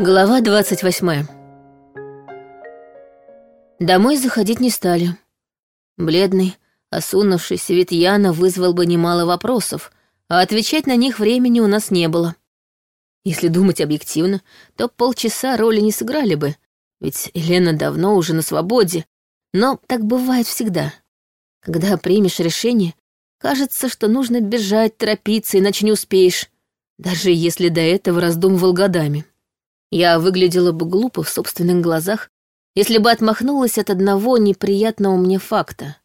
Глава 28 Домой заходить не стали. Бледный, осунувшийся вид вызвал бы немало вопросов, а отвечать на них времени у нас не было. Если думать объективно, то полчаса роли не сыграли бы, ведь Елена давно уже на свободе, но так бывает всегда. Когда примешь решение, кажется, что нужно бежать, торопиться, иначе не успеешь, даже если до этого раздумывал годами. Я выглядела бы глупо в собственных глазах, если бы отмахнулась от одного неприятного мне факта.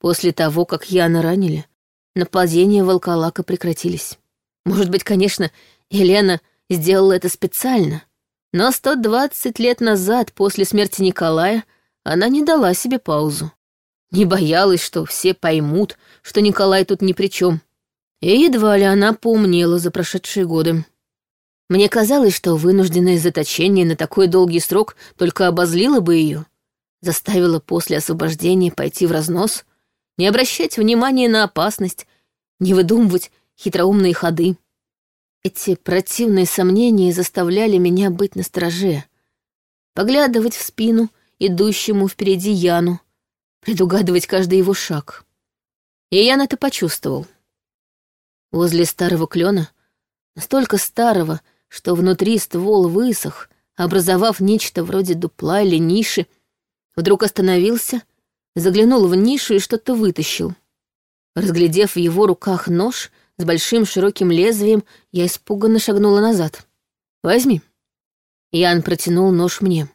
После того, как Яна ранили, нападения волколака прекратились. Может быть, конечно, Елена сделала это специально, но 120 лет назад, после смерти Николая, она не дала себе паузу. Не боялась, что все поймут, что Николай тут ни при чем. И едва ли она поумнела за прошедшие годы. Мне казалось, что вынужденное заточение на такой долгий срок только обозлило бы ее, заставило после освобождения пойти в разнос, не обращать внимания на опасность, не выдумывать хитроумные ходы. Эти противные сомнения заставляли меня быть настороже, поглядывать в спину идущему впереди Яну, предугадывать каждый его шаг. И Ян это почувствовал. Возле старого клена, настолько старого, что внутри ствол высох, образовав нечто вроде дупла или ниши, вдруг остановился, заглянул в нишу и что-то вытащил. Разглядев в его руках нож с большим широким лезвием, я испуганно шагнула назад. «Возьми». Ян протянул нож мне.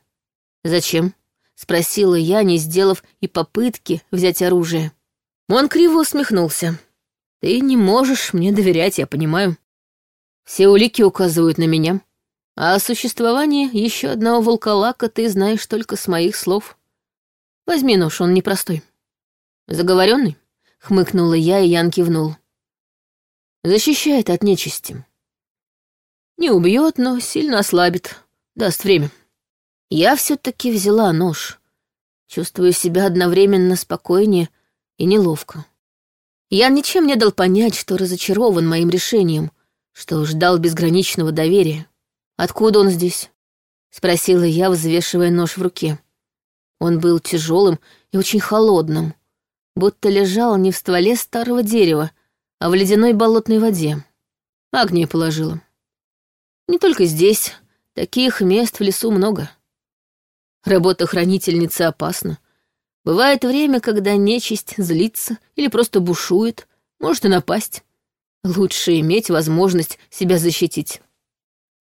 «Зачем?» — спросила я, не сделав и попытки взять оружие. Он криво усмехнулся. «Ты не можешь мне доверять, я понимаю. Все улики указывают на меня. А о существовании еще одного волколака ты знаешь только с моих слов. Возьми нож, он непростой. Заговоренный? Хмыкнула я, и Ян кивнул. Защищает от нечисти. Не убьет, но сильно ослабит. Даст время. Я все-таки взяла нож. Чувствую себя одновременно спокойнее и неловко. Я ничем не дал понять, что разочарован моим решением — что ждал безграничного доверия. Откуда он здесь? Спросила я, взвешивая нож в руке. Он был тяжелым и очень холодным, будто лежал не в стволе старого дерева, а в ледяной болотной воде. Агния положила. Не только здесь, таких мест в лесу много. Работа хранительницы опасна. Бывает время, когда нечисть злится или просто бушует, может и напасть. Лучше иметь возможность себя защитить.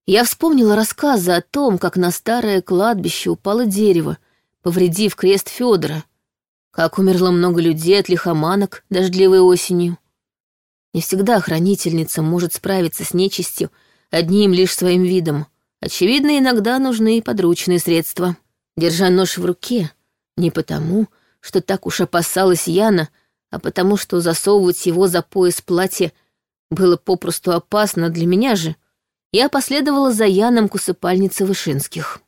Я вспомнила рассказы о том, как на старое кладбище упало дерево, повредив крест Федора, как умерло много людей от лихоманок дождливой осенью. Не всегда хранительница может справиться с нечистью одним лишь своим видом. Очевидно, иногда нужны и подручные средства. Держа нож в руке, не потому, что так уж опасалась Яна, а потому что засовывать его за пояс платья было попросту опасно для меня же. Я последовала за Яном к усыпальнице Вышинских.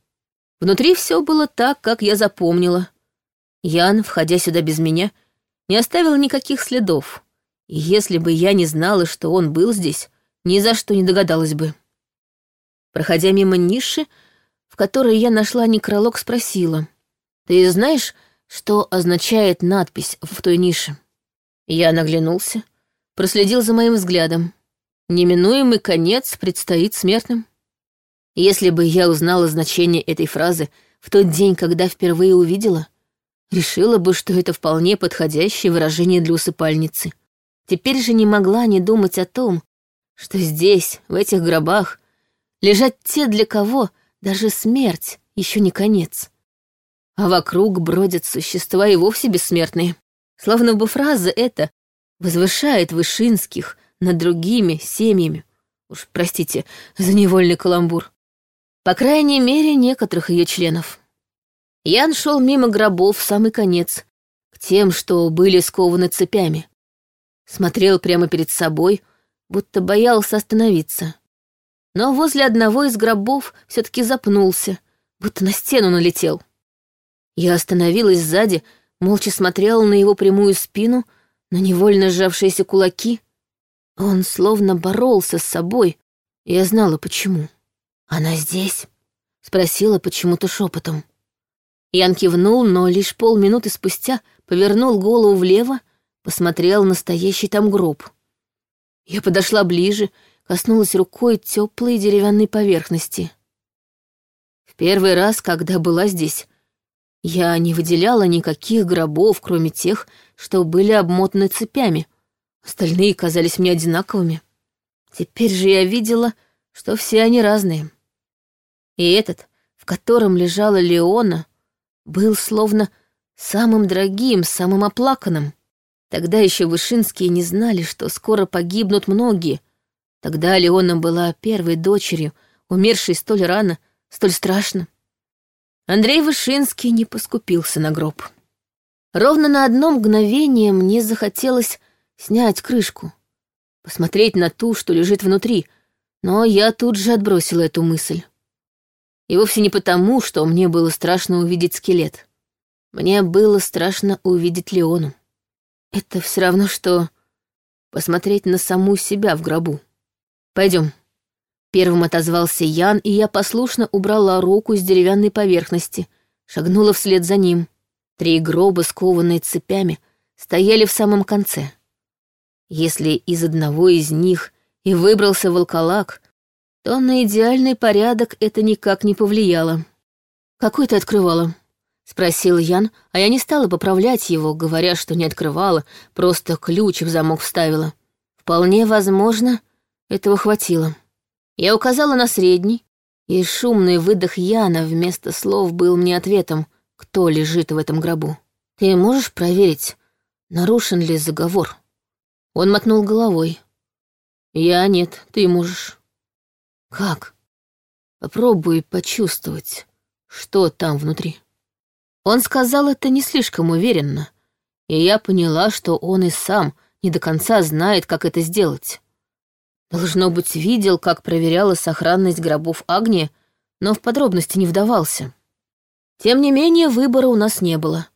Внутри все было так, как я запомнила. Ян, входя сюда без меня, не оставил никаких следов. И если бы я не знала, что он был здесь, ни за что не догадалась бы. Проходя мимо ниши, в которой я нашла некролог, спросила. «Ты знаешь, что означает надпись в той нише?» Я наглянулся проследил за моим взглядом. Неминуемый конец предстоит смертным. Если бы я узнала значение этой фразы в тот день, когда впервые увидела, решила бы, что это вполне подходящее выражение для усыпальницы. Теперь же не могла не думать о том, что здесь, в этих гробах, лежат те, для кого даже смерть еще не конец. А вокруг бродят существа и вовсе бессмертные. Словно бы фраза эта возвышает Вышинских над другими семьями. Уж простите за невольный каламбур. По крайней мере, некоторых ее членов. Ян шел мимо гробов в самый конец, к тем, что были скованы цепями. Смотрел прямо перед собой, будто боялся остановиться. Но возле одного из гробов все-таки запнулся, будто на стену налетел. Я остановилась сзади, молча смотрела на его прямую спину — на невольно сжавшиеся кулаки. Он словно боролся с собой, я знала, почему. «Она здесь?» Спросила почему-то шепотом. Ян кивнул, но лишь полминуты спустя повернул голову влево, посмотрел на стоящий там гроб. Я подошла ближе, коснулась рукой теплой деревянной поверхности. В первый раз, когда была здесь, я не выделяла никаких гробов, кроме тех, что были обмотаны цепями. Остальные казались мне одинаковыми. Теперь же я видела, что все они разные. И этот, в котором лежала Леона, был словно самым дорогим, самым оплаканным. Тогда еще Вышинские не знали, что скоро погибнут многие. Тогда Леона была первой дочерью, умершей столь рано, столь страшно. Андрей Вышинский не поскупился на гроб. Ровно на одно мгновение мне захотелось снять крышку, посмотреть на ту, что лежит внутри, но я тут же отбросила эту мысль. И вовсе не потому, что мне было страшно увидеть скелет. Мне было страшно увидеть Леону. Это все равно, что посмотреть на саму себя в гробу. Пойдем. Первым отозвался Ян, и я послушно убрала руку с деревянной поверхности, шагнула вслед за ним. Три гроба, скованные цепями, стояли в самом конце. Если из одного из них и выбрался волколак, то на идеальный порядок это никак не повлияло. «Какой ты открывала?» — спросил Ян, а я не стала поправлять его, говоря, что не открывала, просто ключ в замок вставила. Вполне возможно, этого хватило. Я указала на средний, и шумный выдох Яна вместо слов был мне ответом, кто лежит в этом гробу. «Ты можешь проверить, нарушен ли заговор?» Он мотнул головой. «Я нет, ты можешь». «Как?» «Попробуй почувствовать, что там внутри». Он сказал это не слишком уверенно, и я поняла, что он и сам не до конца знает, как это сделать. Должно быть, видел, как проверяла сохранность гробов Агния, но в подробности не вдавался. Тем не менее, выбора у нас не было.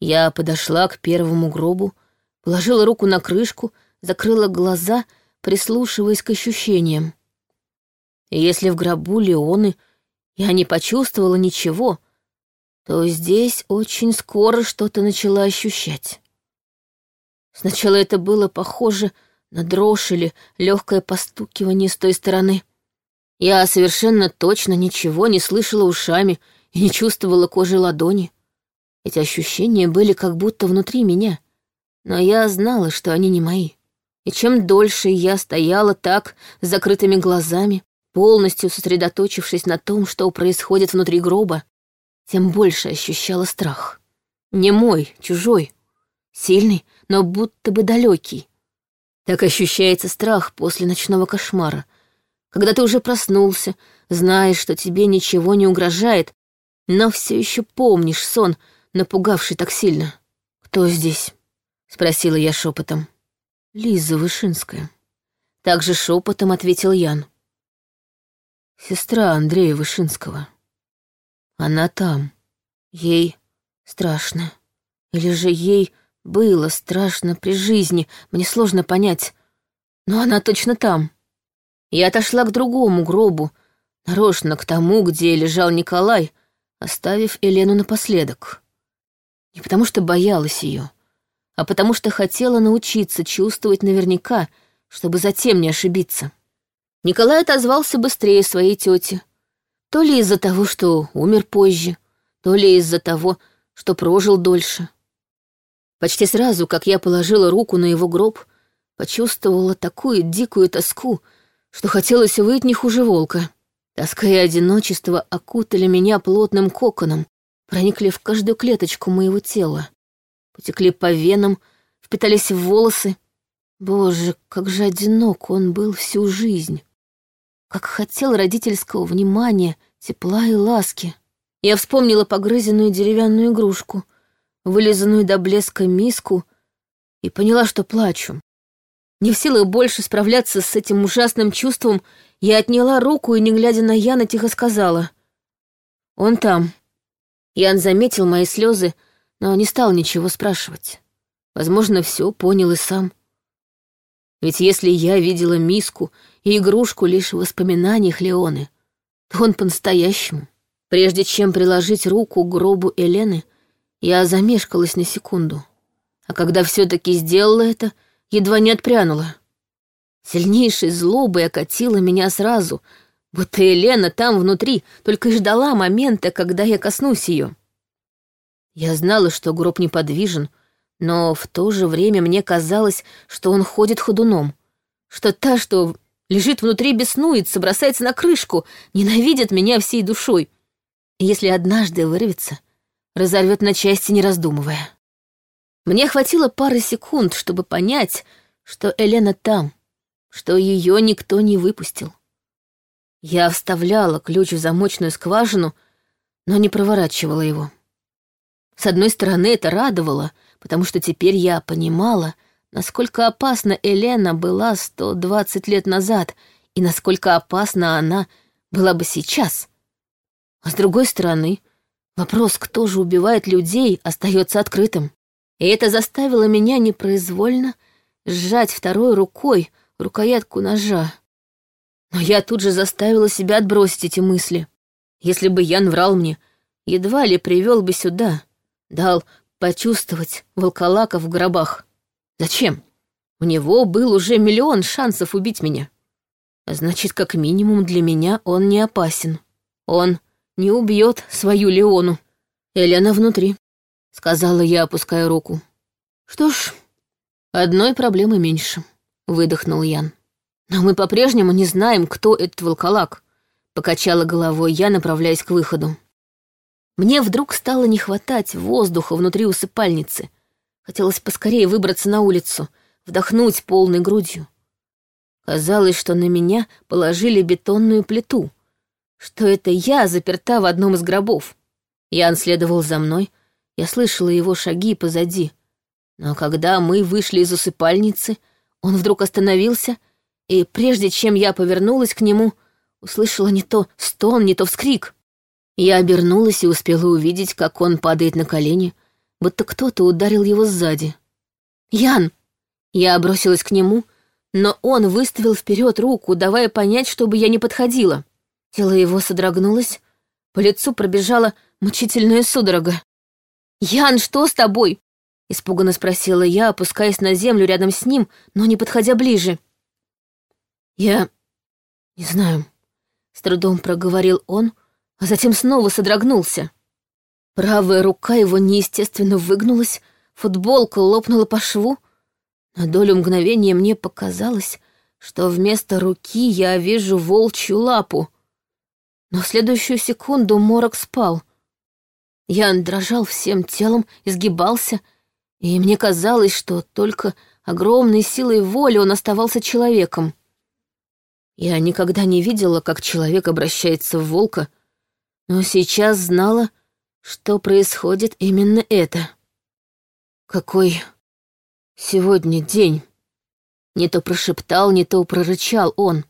Я подошла к первому гробу, положила руку на крышку, закрыла глаза, прислушиваясь к ощущениям. И если в гробу Леоны я не почувствовала ничего, то здесь очень скоро что-то начала ощущать. Сначала это было похоже на дрожь или легкое постукивание с той стороны. Я совершенно точно ничего не слышала ушами и не чувствовала кожи ладони. Эти ощущения были как будто внутри меня, но я знала, что они не мои. И чем дольше я стояла так, с закрытыми глазами, полностью сосредоточившись на том, что происходит внутри гроба, тем больше ощущала страх. Не мой, чужой. Сильный, но будто бы далекий. Так ощущается страх после ночного кошмара, когда ты уже проснулся, знаешь, что тебе ничего не угрожает, но все еще помнишь сон, напугавший так сильно. «Кто здесь?» — спросила я шепотом. «Лиза Вышинская». Также шепотом ответил Ян. «Сестра Андрея Вышинского». Она там. Ей страшно. Или же ей было страшно при жизни, мне сложно понять. Но она точно там. Я отошла к другому гробу, нарочно к тому, где лежал Николай, оставив Елену напоследок. Не потому что боялась ее, а потому что хотела научиться чувствовать наверняка, чтобы затем не ошибиться. Николай отозвался быстрее своей тети. То ли из-за того, что умер позже, то ли из-за того, что прожил дольше. Почти сразу, как я положила руку на его гроб, почувствовала такую дикую тоску, что хотелось выть не хуже волка. Тоска и одиночество окутали меня плотным коконом, проникли в каждую клеточку моего тела, потекли по венам, впитались в волосы. Боже, как же одинок он был всю жизнь как хотел родительского внимания, тепла и ласки. Я вспомнила погрызенную деревянную игрушку, вылизанную до блеска миску, и поняла, что плачу. Не в силах больше справляться с этим ужасным чувством, я отняла руку и, не глядя на Яна, тихо сказала. «Он там». Ян заметил мои слезы, но не стал ничего спрашивать. Возможно, все понял и сам. Ведь если я видела миску и игрушку лишь в воспоминаниях Леоны, то он по-настоящему. Прежде чем приложить руку к гробу Елены, я замешкалась на секунду. А когда все таки сделала это, едва не отпрянула. Сильнейшей злобой окатила меня сразу, будто Елена там внутри только и ждала момента, когда я коснусь ее. Я знала, что гроб неподвижен, но в то же время мне казалось, что он ходит ходуном, что та, что лежит внутри, беснуется, бросается на крышку, ненавидит меня всей душой. И если однажды вырвется, разорвет на части, не раздумывая. Мне хватило пары секунд, чтобы понять, что Елена там, что ее никто не выпустил. Я вставляла ключ в замочную скважину, но не проворачивала его. С одной стороны, это радовало, потому что теперь я понимала, насколько опасна Елена была 120 лет назад и насколько опасна она была бы сейчас. А с другой стороны, вопрос, кто же убивает людей, остается открытым. И это заставило меня непроизвольно сжать второй рукой рукоятку ножа. Но я тут же заставила себя отбросить эти мысли. Если бы Ян врал мне, едва ли привел бы сюда, дал почувствовать волколака в гробах. Зачем? У него был уже миллион шансов убить меня. А значит, как минимум для меня он не опасен. Он не убьет свою Леону. Элена внутри, сказала я, опуская руку. Что ж, одной проблемы меньше, выдохнул Ян. Но мы по-прежнему не знаем, кто этот волколак, покачала головой я, направляясь к выходу. Мне вдруг стало не хватать воздуха внутри усыпальницы. Хотелось поскорее выбраться на улицу, вдохнуть полной грудью. Казалось, что на меня положили бетонную плиту, что это я заперта в одном из гробов. Ян следовал за мной, я слышала его шаги позади. Но когда мы вышли из усыпальницы, он вдруг остановился, и прежде чем я повернулась к нему, услышала не то стон, не то вскрик. Я обернулась и успела увидеть, как он падает на колени, будто кто-то ударил его сзади. «Ян!» Я бросилась к нему, но он выставил вперед руку, давая понять, чтобы я не подходила. Тело его содрогнулось, по лицу пробежала мучительная судорога. «Ян, что с тобой?» — испуганно спросила я, опускаясь на землю рядом с ним, но не подходя ближе. «Я не знаю», — с трудом проговорил он, — а затем снова содрогнулся. Правая рука его неестественно выгнулась, футболка лопнула по шву. На долю мгновения мне показалось, что вместо руки я вижу волчью лапу. Но в следующую секунду морок спал. Ян дрожал всем телом, изгибался, и мне казалось, что только огромной силой воли он оставался человеком. Я никогда не видела, как человек обращается в волка, но сейчас знала, что происходит именно это. Какой сегодня день? Не то прошептал, не то прорычал он.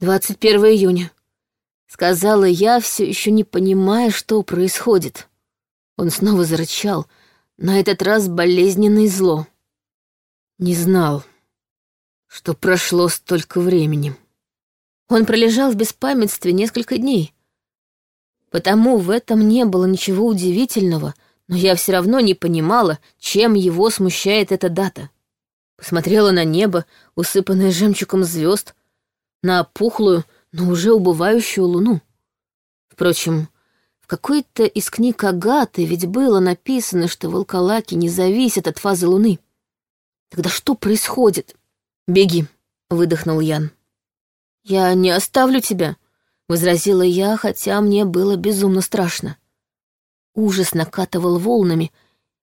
21 июня. Сказала я, все еще не понимая, что происходит. Он снова зарычал, на этот раз болезненное зло. Не знал, что прошло столько времени. Он пролежал в беспамятстве несколько дней, Потому в этом не было ничего удивительного, но я все равно не понимала, чем его смущает эта дата. Посмотрела на небо, усыпанное жемчугом звезд, на пухлую, но уже убывающую луну. Впрочем, в какой-то из книг Агаты ведь было написано, что волколаки не зависят от фазы луны. Тогда что происходит? Беги, выдохнул Ян. Я не оставлю тебя, возразила я, хотя мне было безумно страшно. Ужас накатывал волнами,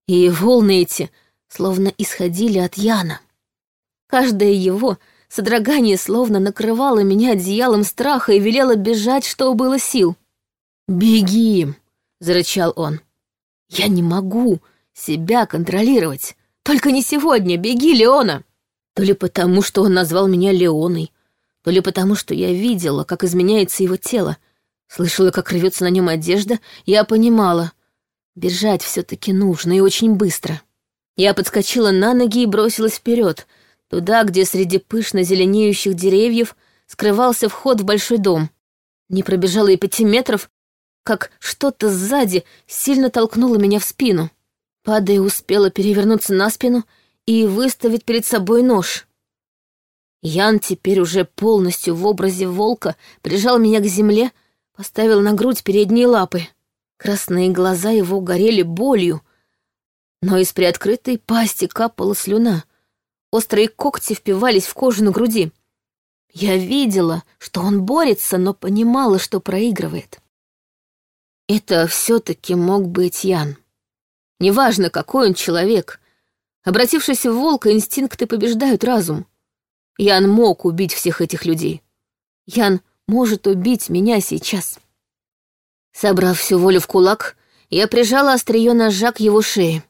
и волны эти словно исходили от Яна. Каждое его содрогание словно накрывало меня одеялом страха и велело бежать, что было сил. «Беги!» — зарычал он. «Я не могу себя контролировать. Только не сегодня. Беги, Леона!» То ли потому, что он назвал меня Леоной, то ли потому, что я видела, как изменяется его тело, слышала, как рвется на нем одежда, я понимала. Бежать все-таки нужно и очень быстро. Я подскочила на ноги и бросилась вперед, туда, где среди пышно зеленеющих деревьев скрывался вход в большой дом. Не пробежала и пяти метров, как что-то сзади сильно толкнуло меня в спину. Падая, успела перевернуться на спину и выставить перед собой нож. Ян теперь уже полностью в образе волка прижал меня к земле, поставил на грудь передние лапы. Красные глаза его горели болью, но из приоткрытой пасти капала слюна. Острые когти впивались в кожу на груди. Я видела, что он борется, но понимала, что проигрывает. Это все-таки мог быть Ян. Неважно, какой он человек. Обратившись в волка, инстинкты побеждают разум. Ян мог убить всех этих людей. Ян может убить меня сейчас. Собрав всю волю в кулак, я прижала острие ножа к его шее.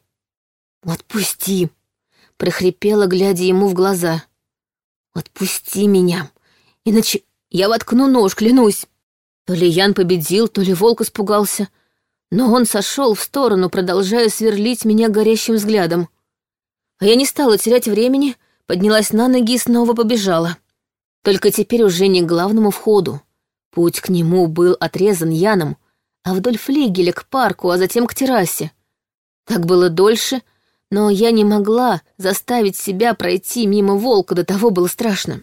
«Отпусти!» — прохрипела, глядя ему в глаза. «Отпусти меня, иначе я воткну нож, клянусь!» То ли Ян победил, то ли волк испугался, но он сошел в сторону, продолжая сверлить меня горящим взглядом. А я не стала терять времени, поднялась на ноги и снова побежала. Только теперь уже не к главному входу. Путь к нему был отрезан Яном, а вдоль флигеля к парку, а затем к террасе. Так было дольше, но я не могла заставить себя пройти мимо волка, до того было страшно.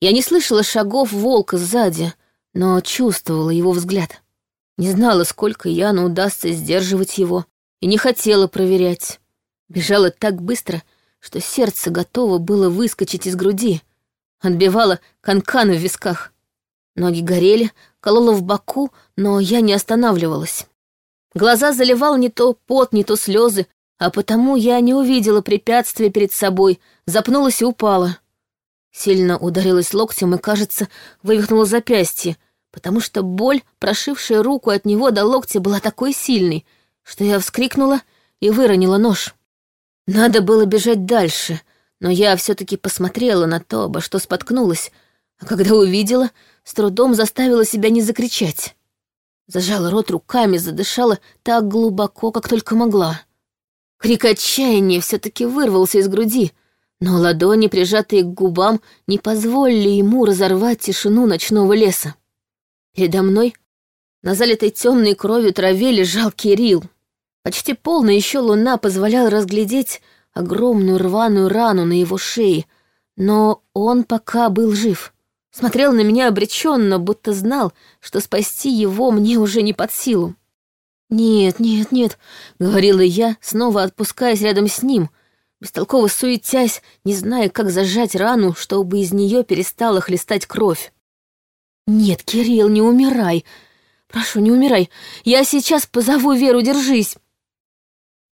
Я не слышала шагов волка сзади, но чувствовала его взгляд. Не знала, сколько Яну удастся сдерживать его, и не хотела проверять. Бежала так быстро, что сердце готово было выскочить из груди. Отбивала канканы в висках. Ноги горели, колола в боку, но я не останавливалась. Глаза заливал не то пот, не то слезы, а потому я не увидела препятствия перед собой, запнулась и упала. Сильно ударилась локтем и, кажется, вывихнула запястье, потому что боль, прошившая руку от него до локтя, была такой сильной, что я вскрикнула и выронила нож. Надо было бежать дальше, но я все-таки посмотрела на то, обо что споткнулась, а когда увидела, с трудом заставила себя не закричать. Зажала рот руками, задышала так глубоко, как только могла. Крик отчаяния все-таки вырвался из груди, но ладони, прижатые к губам, не позволили ему разорвать тишину ночного леса. Передо мной на залитой темной кровью траве лежал Кирилл. Почти полная еще луна позволяла разглядеть огромную рваную рану на его шее, но он пока был жив. Смотрел на меня обреченно, будто знал, что спасти его мне уже не под силу. «Нет, нет, нет», — говорила я, снова отпускаясь рядом с ним, бестолково суетясь, не зная, как зажать рану, чтобы из нее перестала хлестать кровь. «Нет, Кирилл, не умирай. Прошу, не умирай. Я сейчас позову Веру, держись».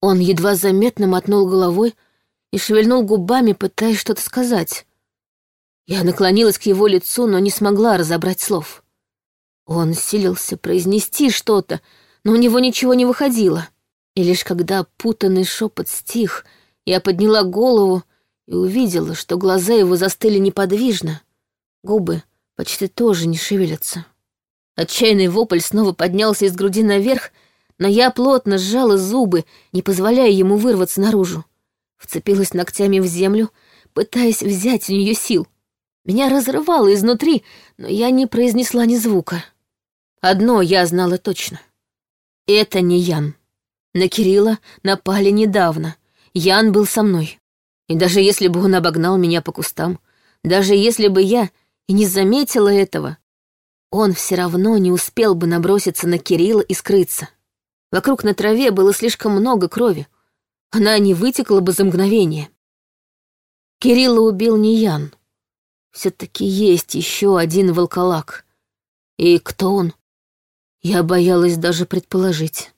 Он едва заметно мотнул головой и шевельнул губами, пытаясь что-то сказать. Я наклонилась к его лицу, но не смогла разобрать слов. Он силился произнести что-то, но у него ничего не выходило. И лишь когда путанный шепот стих, я подняла голову и увидела, что глаза его застыли неподвижно, губы почти тоже не шевелятся. Отчаянный вопль снова поднялся из груди наверх, но я плотно сжала зубы, не позволяя ему вырваться наружу. Вцепилась ногтями в землю, пытаясь взять у нее сил. Меня разрывало изнутри, но я не произнесла ни звука. Одно я знала точно. Это не Ян. На Кирилла напали недавно. Ян был со мной. И даже если бы он обогнал меня по кустам, даже если бы я и не заметила этого, он все равно не успел бы наброситься на Кирилла и скрыться. Вокруг на траве было слишком много крови. Она не вытекла бы за мгновение. Кирилла убил не Ян. Все-таки есть еще один волколак. И кто он? Я боялась даже предположить.